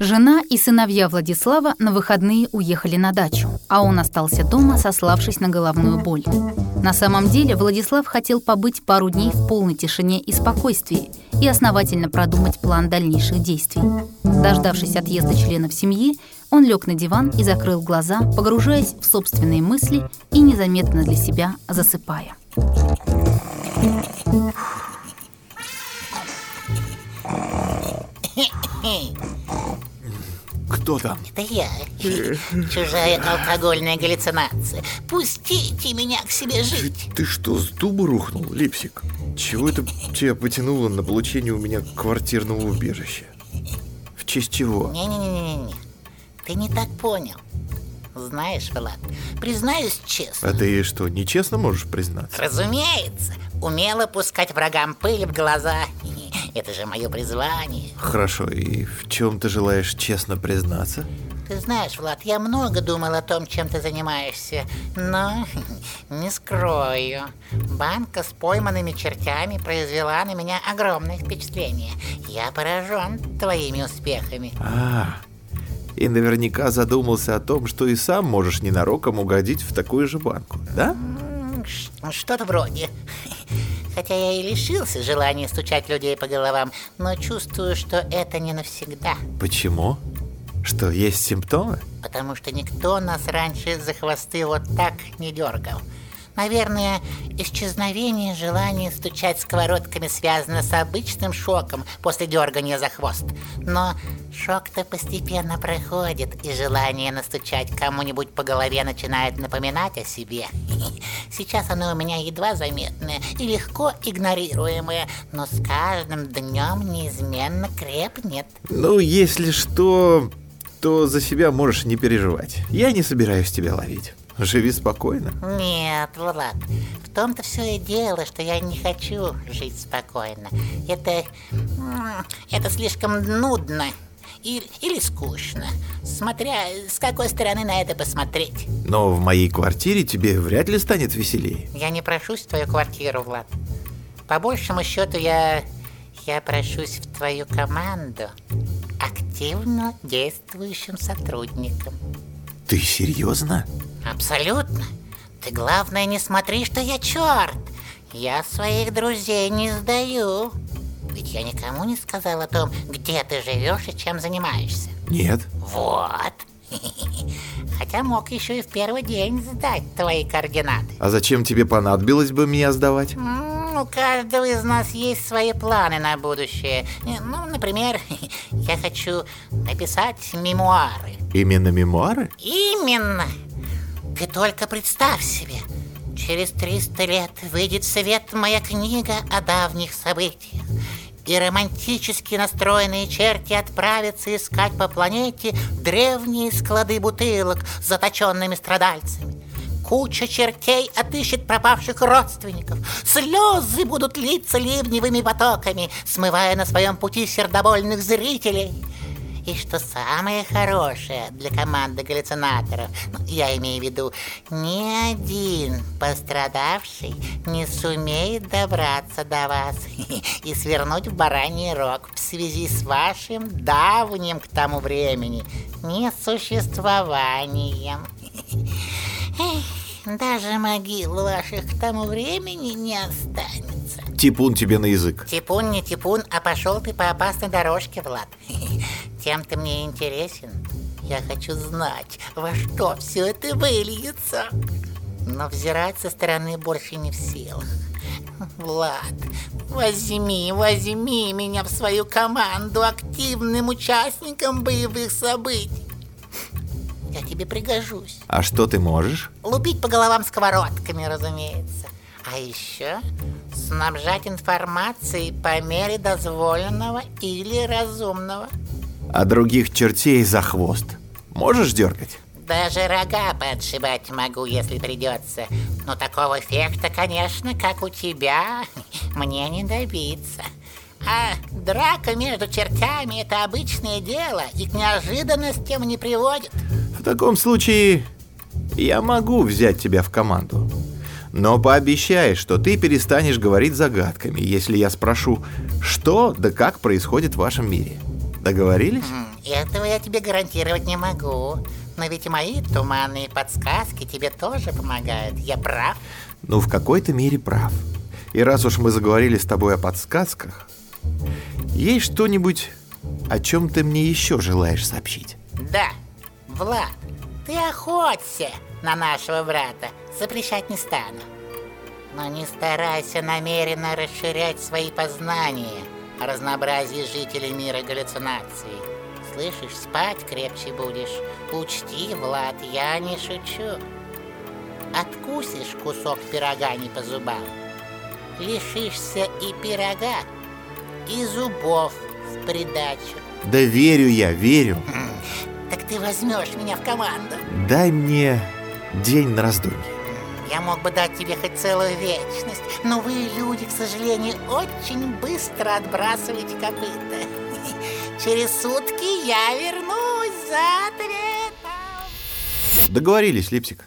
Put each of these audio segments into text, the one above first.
Жена и сыновья Владислава на выходные уехали на дачу, а он остался дома, сославшись на головную боль. На самом деле Владислав хотел побыть пару дней в полной тишине и спокойствии и основательно продумать план дальнейших действий. Дождавшись отъезда членов семьи, он лег на диван и закрыл глаза, погружаясь в собственные мысли и незаметно для себя засыпая. Кто там? Это я. Чужая алкогольная галлюцинация. Пустите меня к себе жить. Ты что, с дуба рухнул, Липсик? Чего это тебя потянуло на получение у меня квартирного убежища? В честь чего? Не-не-не-не-не. Ты не так понял. Знаешь, Влад, признаюсь честно. А ты что, нечестно можешь признаться? Разумеется, умело пускать врагам пыль в глаза. Это же мое призвание. Хорошо, и в чем ты желаешь честно признаться? Ты знаешь, Влад, я много думал о том, чем ты занимаешься, но не скрою. Банка с пойманными чертями произвела на меня огромное впечатление. Я поражен твоими успехами. А, и наверняка задумался о том, что и сам можешь ненароком угодить в такую же банку, да? Что-то вроде. Хотя я и лишился желания стучать людей по головам, но чувствую, что это не навсегда. Почему? Что, есть симптомы? Потому что никто нас раньше за хвосты вот так не дергал. Наверное, исчезновение желания стучать сковородками связано с обычным шоком после дергания за хвост. Но шок-то постепенно проходит, и желание настучать кому-нибудь по голове начинает напоминать о себе. Сейчас оно у меня едва заметное и легко игнорируемое, но с каждым днем неизменно крепнет. Ну, если что, то за себя можешь не переживать. Я не собираюсь тебя ловить. Живи спокойно. Нет, Влад, в том-то все и дело, что я не хочу жить спокойно. Это... это слишком нудно. Или, или скучно, смотря с какой стороны на это посмотреть. Но в моей квартире тебе вряд ли станет веселее. Я не прошусь в твою квартиру, Влад. По большему счету я... я прошусь в твою команду активно действующим сотрудником. Ты серьезно? Абсолютно. Ты главное не смотри, что я черт. Я своих друзей не сдаю. Ведь я никому не сказал о том, где ты живешь и чем занимаешься. Нет. Вот. Хотя мог еще и в первый день сдать твои координаты. А зачем тебе понадобилось бы меня сдавать? У каждого из нас есть свои планы на будущее. Ну, например, я хочу написать мемуары. Именно мемуары? Именно. Ты только представь себе, через 300 лет выйдет в свет моя книга о давних событиях, и романтически настроенные черти отправятся искать по планете древние склады бутылок с заточенными страдальцами. Куча чертей отыщет пропавших родственников. Слезы будут литься ливневыми потоками, смывая на своем пути сердобольных зрителей. И что самое хорошее для команды галлюцинаторов, ну, я имею в виду, ни один пострадавший не сумеет добраться до вас и свернуть в бараний рог в связи с вашим давним к тому времени несуществованием. Даже могил ваших к тому времени не останется. Типун тебе на язык. Типун не типун, а пошел ты по опасной дорожке, Влад. Тем ты мне интересен. Я хочу знать, во что все это выльется. Но взирать со стороны больше не в силах. Влад, возьми, возьми меня в свою команду активным участником боевых событий. Я тебе пригожусь. А что ты можешь? Лупить по головам сковородками, разумеется. А еще снабжать информацией по мере дозволенного или разумного. А других чертей за хвост можешь дергать? Даже рога подшибать могу, если придется. Но такого эффекта, конечно, как у тебя, мне не добиться. А драка между чертями – это обычное дело и к неожиданностям не приводит. В таком случае я могу взять тебя в команду. Но пообещай, что ты перестанешь говорить загадками, если я спрошу, что да как происходит в вашем мире. Договорились? Этого я тебе гарантировать не могу. Но ведь мои туманные подсказки тебе тоже помогают. Я прав? Ну, в какой-то мере прав. И раз уж мы заговорили с тобой о подсказках, есть что-нибудь, о чем ты мне еще желаешь сообщить? Да, Влад, ты охоться на нашего брата. Запрещать не стану. Но не старайся намеренно расширять свои познания о разнообразии жителей мира галлюцинаций. Слышишь, спать крепче будешь. Учти, Влад, я не шучу. Откусишь кусок пирога не по зубам. Лишишься и пирога, и зубов в придачу. Да верю я, верю. Так ты возьмешь меня в команду. Дай мне день на раздумье. Я мог бы дать тебе хоть целую вечность, но вы, люди, к сожалению, очень быстро отбрасываете копыта. Через сутки я вернусь за ответом. Договорились, Липсик.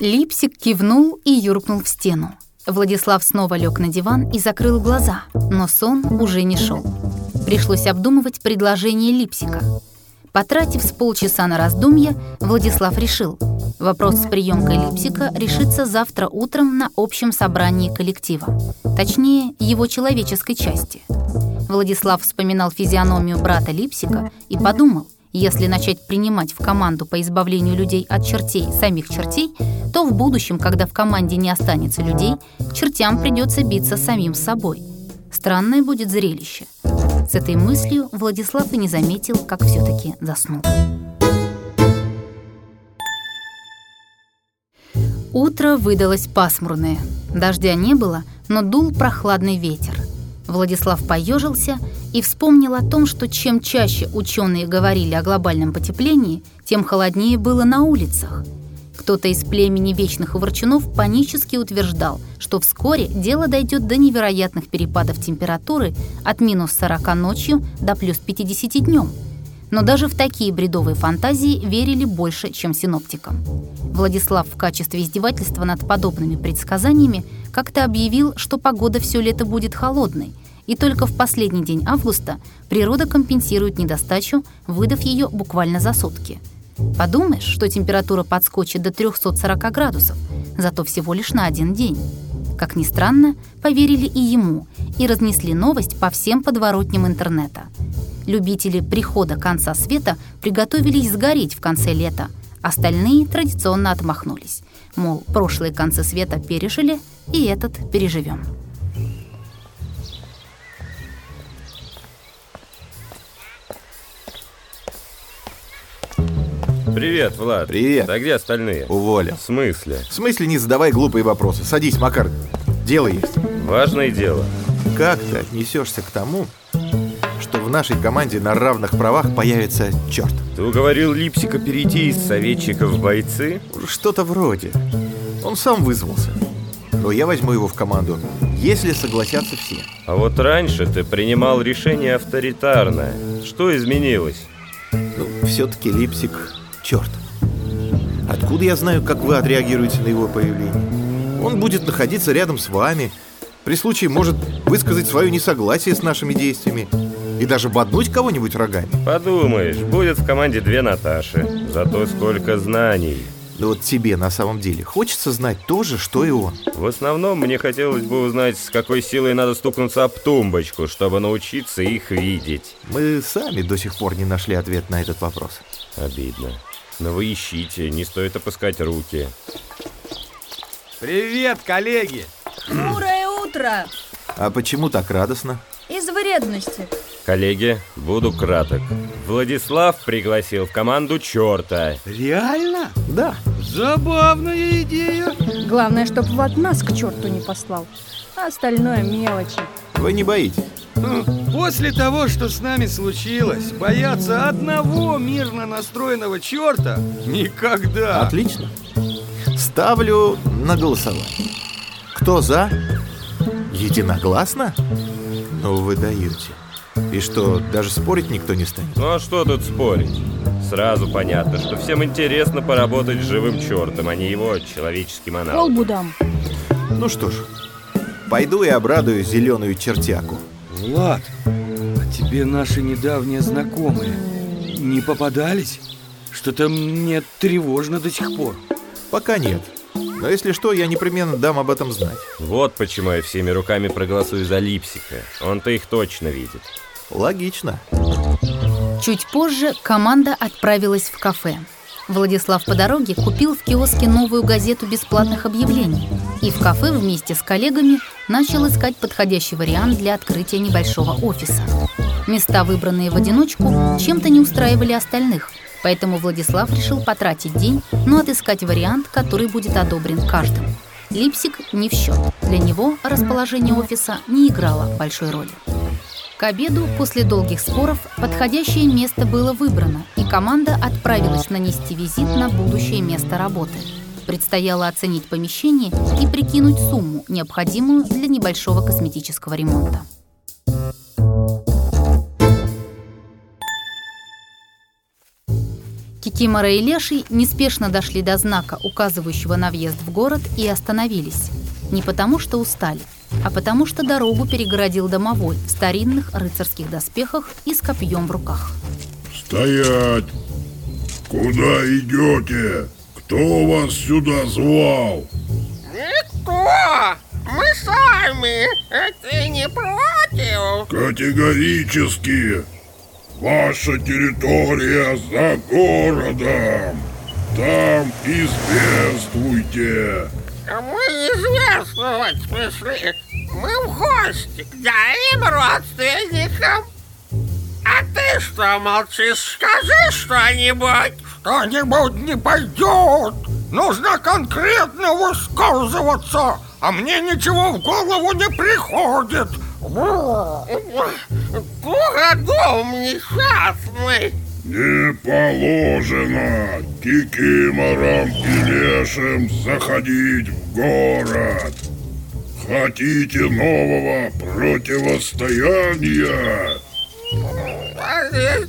Липсик кивнул и юркнул в стену. Владислав снова лег на диван и закрыл глаза, но сон уже не шел. Пришлось обдумывать предложение Липсика. Потратив с полчаса на раздумье, Владислав решил, вопрос с приемкой Липсика решится завтра утром на общем собрании коллектива, точнее, его человеческой части. Владислав вспоминал физиономию брата Липсика и подумал, если начать принимать в команду по избавлению людей от чертей самих чертей, то в будущем, когда в команде не останется людей, чертям придется биться самим собой. Странное будет зрелище. С этой мыслью Владислав и не заметил, как все-таки заснул. Утро выдалось пасмурное. Дождя не было, но дул прохладный ветер. Владислав поежился и вспомнил о том, что чем чаще ученые говорили о глобальном потеплении, тем холоднее было на улицах. Кто-то из племени вечных ворчунов панически утверждал, что вскоре дело дойдет до невероятных перепадов температуры от минус 40 ночью до плюс 50 днем. Но даже в такие бредовые фантазии верили больше, чем синоптикам. Владислав в качестве издевательства над подобными предсказаниями как-то объявил, что погода все лето будет холодной, и только в последний день августа природа компенсирует недостачу, выдав ее буквально за сутки. Подумаешь, что температура подскочит до 340 градусов, зато всего лишь на один день. Как ни странно, поверили и ему, и разнесли новость по всем подворотням интернета. Любители прихода конца света приготовились сгореть в конце лета, остальные традиционно отмахнулись. Мол, прошлые концы света пережили, и этот переживем. Привет, Влад. Привет. А где остальные? Уволен. В смысле? В смысле не задавай глупые вопросы. Садись, Макар. Дело есть. Важное дело. Как ты отнесешься к тому, что в нашей команде на равных правах появится черт? Ты уговорил Липсика перейти из советчиков в бойцы? Что-то вроде. Он сам вызвался. Но я возьму его в команду, если согласятся все. А вот раньше ты принимал решение авторитарное. Что изменилось? Ну, все-таки Липсик черт. Откуда я знаю, как вы отреагируете на его появление? Он будет находиться рядом с вами. При случае может высказать свое несогласие с нашими действиями. И даже боднуть кого-нибудь рогами. Подумаешь, будет в команде две Наташи. Зато сколько знаний. Но вот тебе на самом деле хочется знать то же, что и он. В основном мне хотелось бы узнать, с какой силой надо стукнуться об тумбочку, чтобы научиться их видеть. Мы сами до сих пор не нашли ответ на этот вопрос. Обидно. Но вы ищите, не стоит опускать руки. Привет, коллеги! Хмурое утро! А почему так радостно? Из вредности. Коллеги, буду краток. Владислав пригласил в команду черта. Реально? Да. Забавная идея. Главное, чтоб Влад нас к черту не послал. А остальное мелочи. Вы не боитесь? После того, что с нами случилось, бояться одного мирно настроенного черта никогда. Отлично. Ставлю на голосование. Кто за? Единогласно? Ну вы даете. И что, даже спорить никто не станет? Ну а что тут спорить? Сразу понятно, что всем интересно поработать с живым чертом, а не его человеческим аналогом. Колбу дам. Ну что ж, пойду и обрадую зеленую чертяку. Влад, а тебе наши недавние знакомые не попадались? Что-то мне тревожно до сих пор. Пока нет. Но если что, я непременно дам об этом знать. Вот почему я всеми руками проголосую за Липсика. Он-то их точно видит. Логично. Чуть позже команда отправилась в кафе. Владислав по дороге купил в киоске новую газету бесплатных объявлений и в кафе вместе с коллегами начал искать подходящий вариант для открытия небольшого офиса. Места, выбранные в одиночку, чем-то не устраивали остальных, поэтому Владислав решил потратить день, но отыскать вариант, который будет одобрен каждым. Липсик не в счет. Для него расположение офиса не играло большой роли. К обеду, после долгих споров, подходящее место было выбрано, и команда отправилась нанести визит на будущее место работы. Предстояло оценить помещение и прикинуть сумму, необходимую для небольшого косметического ремонта. Кикимора и Леший неспешно дошли до знака, указывающего на въезд в город, и остановились. Не потому что устали, а потому что дорогу перегородил домовой в старинных рыцарских доспехах и с копьем в руках. Стоять! Куда идете? Кто вас сюда звал? Никто! Мы сами! Ты не против? Категорически! Ваша территория за городом! Там известуйте! Мы известствовать пришли. Мы в гости к твоим родственникам. А ты что молчишь? Скажи что-нибудь. Что-нибудь не пойдет. Нужно конкретно высказываться, а мне ничего в голову не приходит. Тугодум несчастный. Не положено кикиморам и лешим заходить в город. Хотите нового противостояния? А ты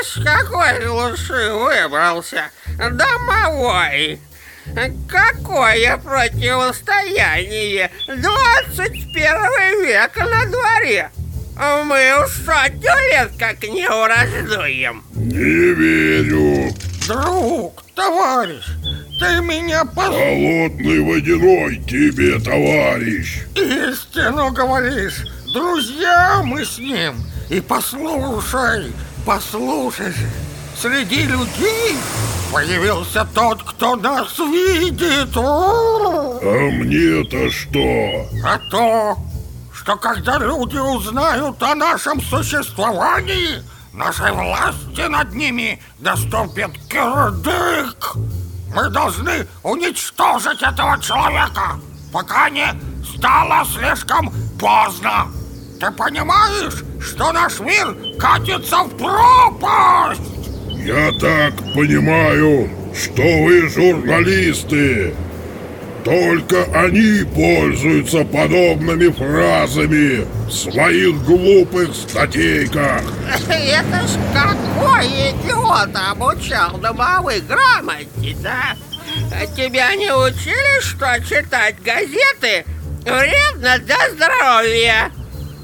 из какой лучший выбрался? Домовой. Какое противостояние? 21 век на дворе. Мы уж сотню лет как не урождуем. Не верю. Друг, товарищ, ты меня пос... Холодный водяной тебе, товарищ. Истину говоришь. Друзья мы с ним. И послушай, послушай же. Среди людей появился тот, кто нас видит. А мне-то что? А то, что когда люди узнают о нашем существовании, нашей власти над ними наступит кирдык. Мы должны уничтожить этого человека, пока не стало слишком поздно. Ты понимаешь, что наш мир катится в пропасть? Я так понимаю, что вы журналисты. Только они пользуются подобными фразами в своих глупых статейках. Это ж какой идиот обучал домовой грамоте, да? Тебя не учили, что читать газеты вредно для здоровья?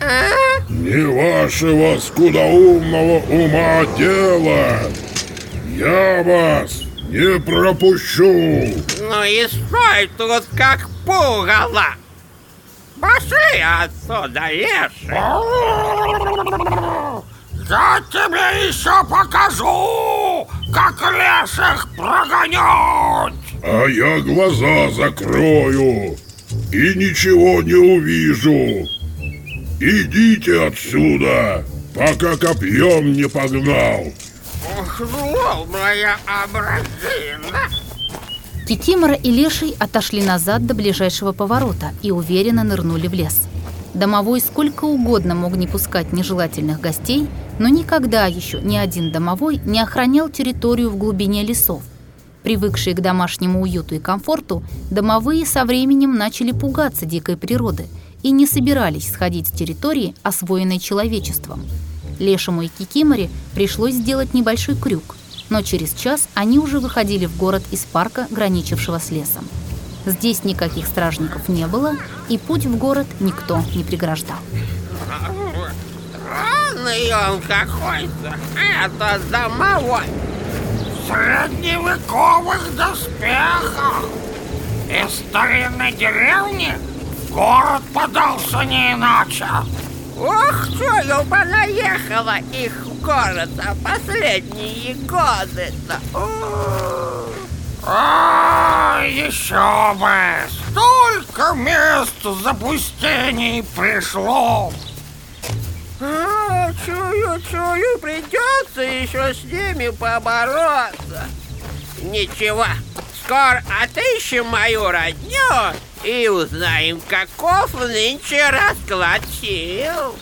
А? Не вашего скудоумного ума дело. Я вас не пропущу. Ну и стой тут как пугало. Пошли отсюда, леший. Я тебе еще покажу, как леших прогонять. А я глаза закрою и ничего не увижу. Идите отсюда, пока копьем не погнал. Злобная образина. Кикимора и Леший отошли назад до ближайшего поворота и уверенно нырнули в лес. Домовой сколько угодно мог не пускать нежелательных гостей, но никогда еще ни один домовой не охранял территорию в глубине лесов. Привыкшие к домашнему уюту и комфорту, домовые со временем начали пугаться дикой природы и не собирались сходить с территории, освоенной человечеством. Лешему и Кикиморе пришлось сделать небольшой крюк, но через час они уже выходили в город из парка, граничившего с лесом. Здесь никаких стражников не было, и путь в город никто не преграждал. Странный он какой-то. Это домовой. В средневековых доспехах. Из старинной деревни в город подался не иначе. Ух, чую, понаехала их в город, а последние годы-то. А, еще бы! Столько мест запустений пришло! а, чую, чую, придется еще с ними побороться. Ничего, скоро отыщем мою родню и узнаем, каков нынче расклад сил.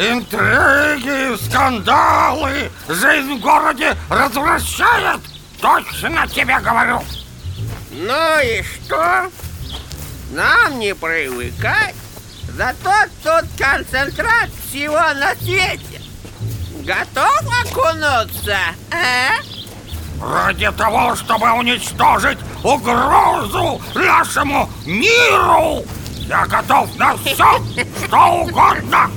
Интриги, скандалы, жизнь в городе развращает! Точно тебе говорю! Ну и что? Нам не привыкать. Зато тут концентрат всего на свете. Готов окунуться, а? Ради того, чтобы уничтожить угрозу нашему миру, я готов на все, что угодно!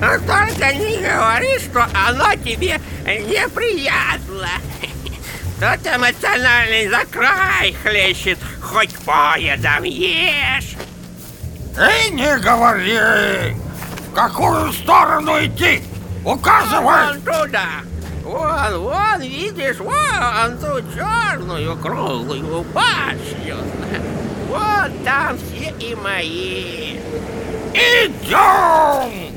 Только не говори, что оно тебе неприятно. Тут эмоциональный закрай хлещет, хоть поедом ешь. И не говори! В какую сторону идти? Указывай! Вон туда. Вон, вон, видишь, вон ту черную круглую башню. Вот там все и мои. Идем!